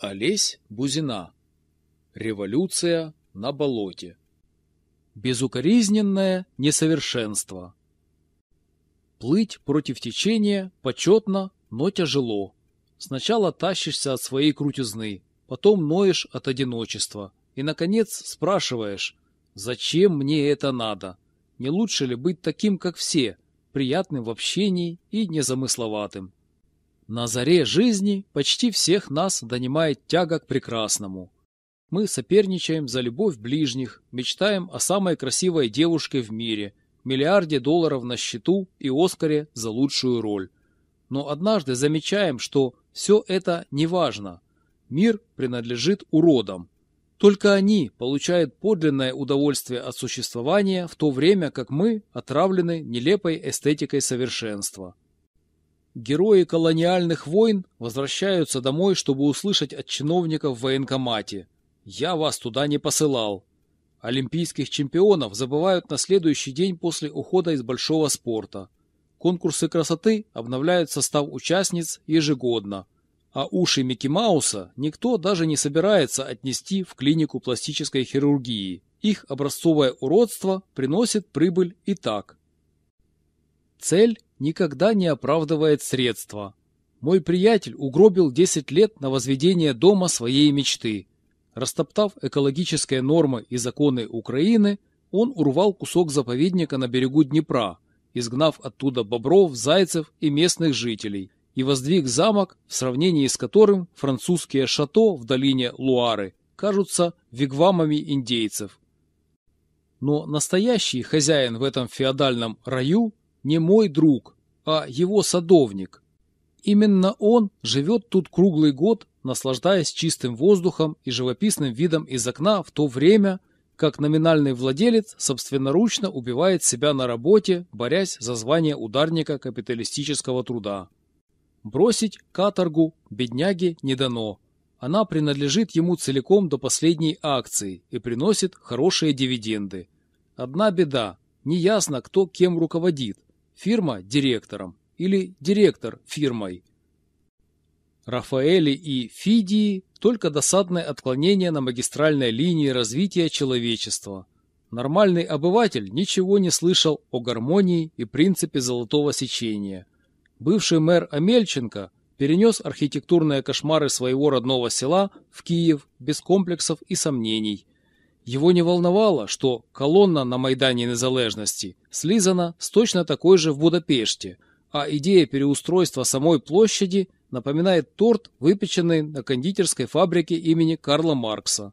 Олесь Бузина. Революция на болоте. Безукоризненное несовершенство. Плыть против течения почетно, но тяжело. Сначала тащишься от своей крутизны, потом ноешь от одиночества и, наконец, спрашиваешь, зачем мне это надо? Не лучше ли быть таким, как все, приятным в общении и незамысловатым? На заре жизни почти всех нас донимает тяга к прекрасному. Мы соперничаем за любовь ближних, мечтаем о самой красивой девушке в мире, миллиарде долларов на счету и Оскаре за лучшую роль. Но однажды замечаем, что все это не важно. Мир принадлежит уродам. Только они получают подлинное удовольствие от существования, в то время как мы отравлены нелепой эстетикой совершенства. Герои колониальных войн возвращаются домой, чтобы услышать от чиновников в военкомате «Я вас туда не посылал». Олимпийских чемпионов забывают на следующий день после ухода из большого спорта. Конкурсы красоты обновляют состав участниц ежегодно. А уши Микки Мауса никто даже не собирается отнести в клинику пластической хирургии. Их образцовое уродство приносит прибыль и так. Цель никогда не оправдывает средства. Мой приятель угробил 10 лет на возведение дома своей мечты. Растоптав экологические нормы и законы Украины, он урвал кусок заповедника на берегу Днепра, изгнав оттуда бобров, зайцев и местных жителей, и воздвиг замок, в сравнении с которым французские шато в долине Луары кажутся вигвамами индейцев. Но настоящий хозяин в этом феодальном раю не мой друг, а его садовник. Именно он живет тут круглый год, наслаждаясь чистым воздухом и живописным видом из окна в то время, как номинальный владелец собственноручно убивает себя на работе, борясь за звание ударника капиталистического труда. Бросить каторгу бедняге не дано. Она принадлежит ему целиком до последней акции и приносит хорошие дивиденды. Одна беда – неясно, кто кем руководит – фирма директором или директор фирмой. Рафаэли и Фидии – только досадное отклонение на магистральной линии развития человечества. Нормальный обыватель ничего не слышал о гармонии и принципе золотого сечения. Бывший мэр Амельченко перенес архитектурные кошмары своего родного села в Киев без комплексов и сомнений – его не волновало, что колонна на Майдане Незалежности слизана с точно такой же в Будапеште, а идея переустройства самой площади напоминает торт, выпеченный на кондитерской фабрике имени Карла Маркса.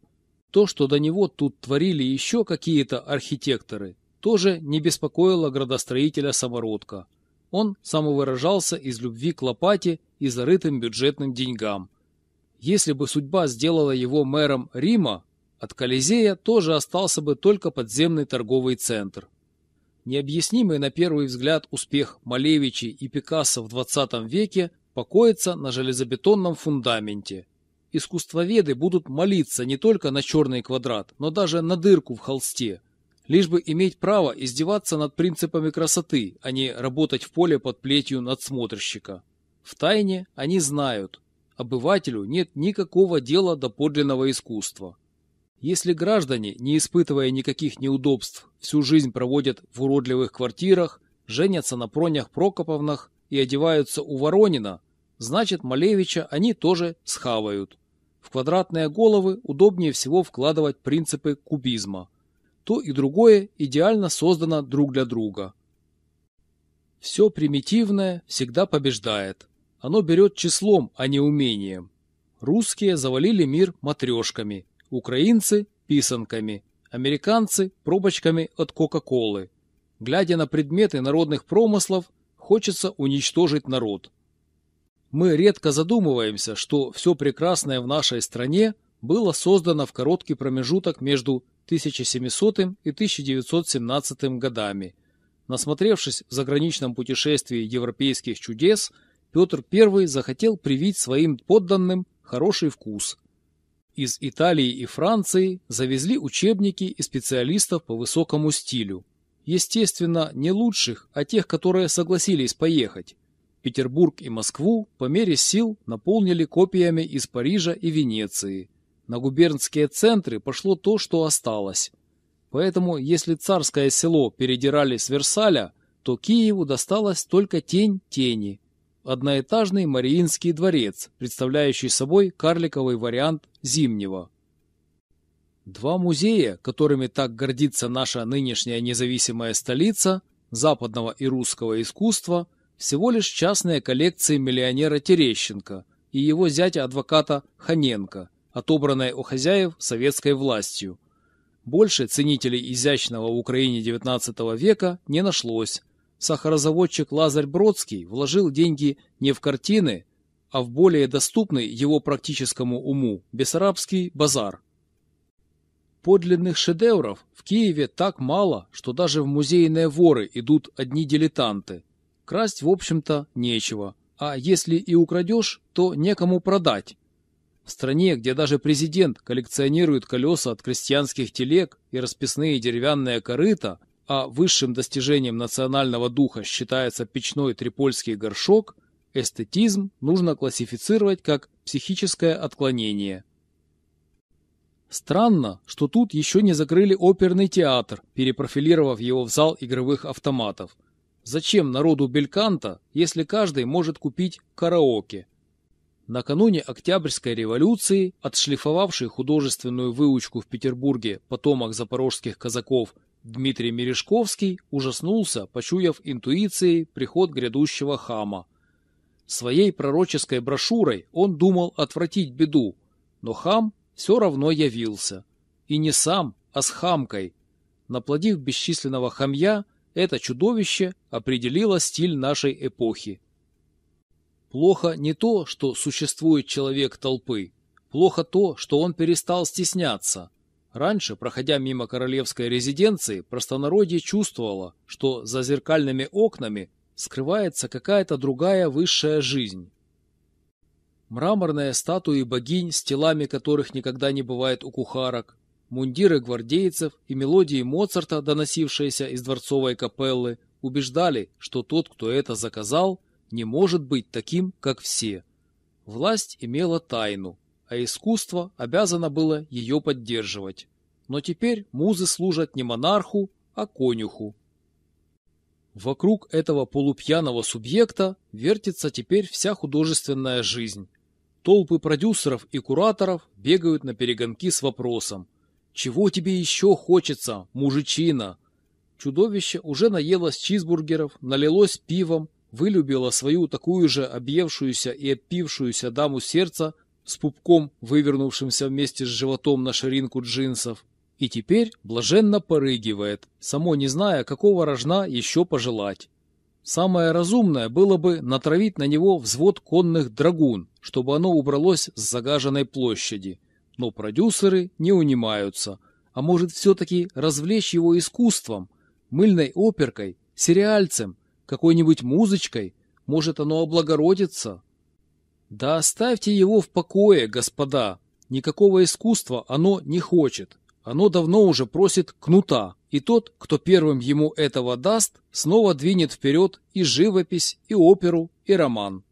То, что до него тут творили еще какие-то архитекторы, тоже не беспокоило градостроителя Самородка. Он самовыражался из любви к лопате и зарытым бюджетным деньгам. Если бы судьба сделала его мэром Рима, от Колизея тоже остался бы только подземный торговый центр. Необъяснимый на первый взгляд успех Малевичи и Пикассо в 20 веке покоится на железобетонном фундаменте. Искусствоведы будут молиться не только на черный квадрат, но даже на дырку в холсте, лишь бы иметь право издеваться над принципами красоты, а не работать в поле под плетью надсмотрщика. В тайне они знают, обывателю нет никакого дела до подлинного искусства. Если граждане, не испытывая никаких неудобств, всю жизнь проводят в уродливых квартирах, женятся на Пронях Прокоповнах и одеваются у Воронина, значит Малевича они тоже схавают. В квадратные головы удобнее всего вкладывать принципы кубизма. То и другое идеально создано друг для друга. Все примитивное всегда побеждает. Оно берет числом, а не умением. Русские завалили мир матрешками – Украинцы – писанками, американцы – пробочками от Кока-Колы. Глядя на предметы народных промыслов, хочется уничтожить народ. Мы редко задумываемся, что все прекрасное в нашей стране было создано в короткий промежуток между 1700 и 1917 годами. Насмотревшись в заграничном путешествии европейских чудес, Петр I захотел привить своим подданным хороший вкус – из Италии и Франции завезли учебники и специалистов по высокому стилю. Естественно, не лучших, а тех, которые согласились поехать. Петербург и Москву по мере сил наполнили копиями из Парижа и Венеции. На губернские центры пошло то, что осталось. Поэтому, если царское село передирали с Версаля, то Киеву досталась только тень тени. Одноэтажный Мариинский дворец, представляющий собой карликовый вариант Зимнего. Два музея, которыми так гордится наша нынешняя независимая столица, западного и русского искусства, всего лишь частные коллекции миллионера Терещенко и его зятя-адвоката Ханенко, отобранные у хозяев советской властью. Больше ценителей изящного в Украине XIX века не нашлось. Сахарозаводчик Лазарь Бродский вложил деньги не в картины, а в более доступный его практическому уму Бессарабский базар – Подлинных шедевров в Киеве так мало, что даже в музейные воры идут одни дилетанты. Красть, в общем-то, нечего, а если и украдешь, то некому продать. В стране, где даже президент коллекционирует колеса от крестьянских телег и расписные деревянные корыта, а высшим достижением национального духа считается печной трипольский горшок, эстетизм нужно классифицировать как психическое отклонение. Странно, что тут еще не закрыли оперный театр, перепрофилировав его в зал игровых автоматов. Зачем народу бельканта, если каждый может купить караоке? Накануне Октябрьской революции, отшлифовавший художественную выучку в Петербурге потомок запорожских казаков Дмитрий Мережковский ужаснулся, почуяв интуицией приход грядущего хама. Своей пророческой брошюрой он думал отвратить беду, но хам все равно явился. И не сам, а с хамкой. Наплодив бесчисленного хамья, это чудовище определило стиль нашей эпохи. Плохо не то, что существует человек толпы. Плохо то, что он перестал стесняться. Раньше, проходя мимо королевской резиденции, простонародье чувствовало, что за зеркальными окнами скрывается какая-то другая высшая жизнь. Мраморные статуи богинь, с телами которых никогда не бывает у кухарок, мундиры гвардейцев и мелодии Моцарта, доносившиеся из дворцовой капеллы, убеждали, что тот, кто это заказал, не может быть таким, как все. Власть имела тайну, а искусство обязано было ее поддерживать. Но теперь музы служат не монарху, а конюху. Вокруг этого полупьяного субъекта вертится теперь вся художественная жизнь. Толпы продюсеров и кураторов бегают на перегонки с вопросом «Чего тебе еще хочется, мужичина?» Чудовище уже наелось чизбургеров, налилось пивом, вылюбило свою такую же объевшуюся и опившуюся даму сердца с пупком, вывернувшимся вместе с животом на ширинку джинсов, и теперь блаженно порыгивает, само не зная, какого рожна еще пожелать. Самое разумное было бы натравить на него взвод конных драгун, чтобы оно убралось с загаженной площади. Но продюсеры не унимаются. А может все-таки развлечь его искусством, мыльной оперкой, сериальцем, какой-нибудь музычкой? Может оно облагородится? Да оставьте его в покое, господа. Никакого искусства оно не хочет. Оно давно уже просит кнута, и тот, кто первым ему этого даст, снова двинет вперед и живопись, и оперу, и роман.